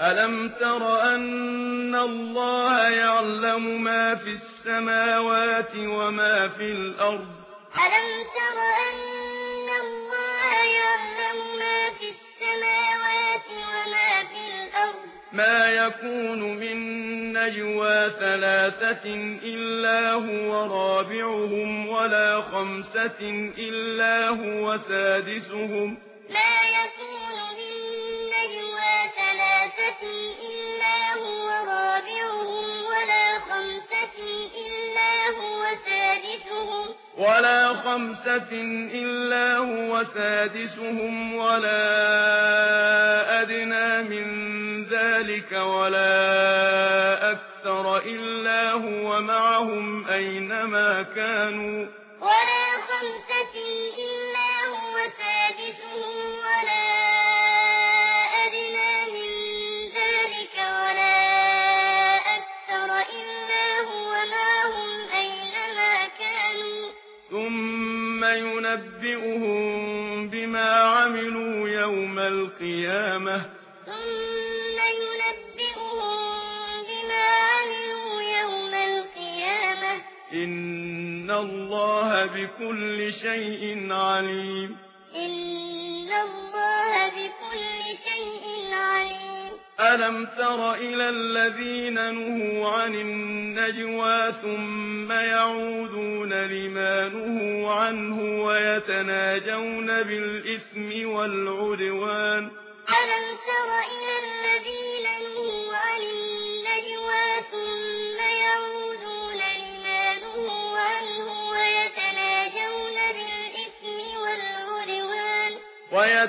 ألم تر أن الله يعلم ما في السماوات وما في الأرض ألم تر أن الله يعلم ما ما يكون من نجوى ثلاثة إلا هو رابعهم ولا خمسة إلا هو سادسهم ما يكون إلا هو رابعهم ولا خمسة إلا هو سادسهم ولا خمسة إلا هو سادسهم ولا أدنى من ذلك ولا أكثر إلا هو معهم أينما كانوا ولا خمسة إلا ثم ينبئهم بما عملوا يوم القيامة. ثم ينبئهم بما عملوا يوم القيامة. إن الله بكل شيء عليم. إن ألم تر إلى الذين نهوا عن النجوى ثم يعودون لما نهوا عنه ويتناجون بالإثم والعدوان ألم تر إلى الذين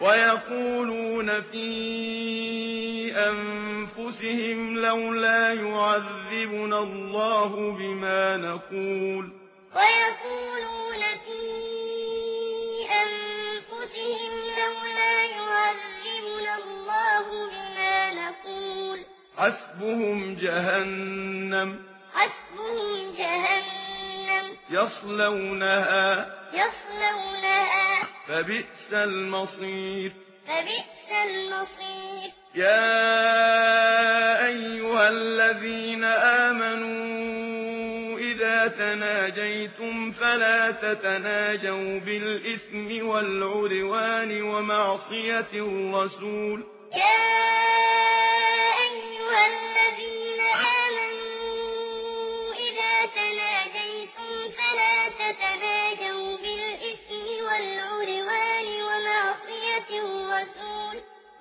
ويقولون في أنفسهم لولا يعذبنا الله بما نقول. ويقولون في أنفسهم لولا يعذبنا الله بما نقول. حسبهم جهنم. حسبهم جهنم. يصلونها. يصلونها. فبئس المصير. فبئس المصير. يا أيها الذين آمنوا إذا تناجيتم فلا تتناجوا بالإثم والعدوان ومعصية الرسول. يا أيها الذين آمنوا إذا تناجيتم فلا تتناجوا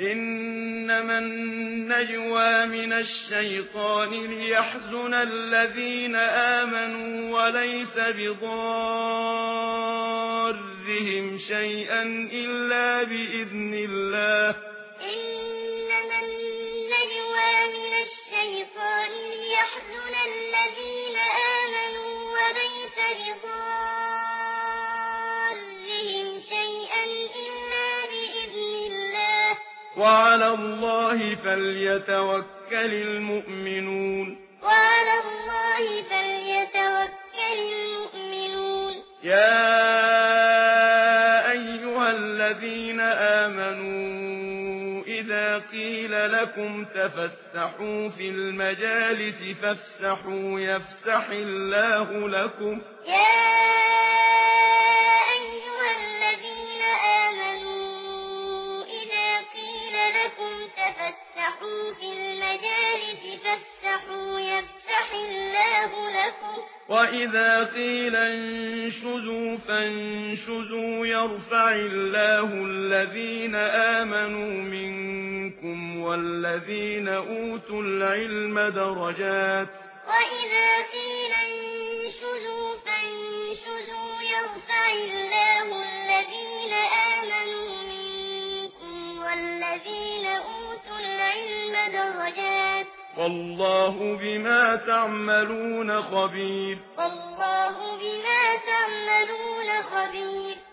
إنما النجوى من الشيطان ليحزن الذين آمنوا وليس بضارهم شيئا إلا بإذن الله وعلى الله فليتوكل المؤمنون. وعلى الله فليتوكل المؤمنون. يا أيها الذين آمنوا إذا قيل لكم تفسحوا في المجالس فافسحوا يفسح الله لكم. يا تفتحوا في المجالس فافتحوا يفتح الله لكم وإذا قيل انشزوا فانشزوا يرفع الله الذين آمنوا منكم والذين أوتوا العلم درجات وإذا قيل والله بما تعملون خبير. والله بما تعملون خبير.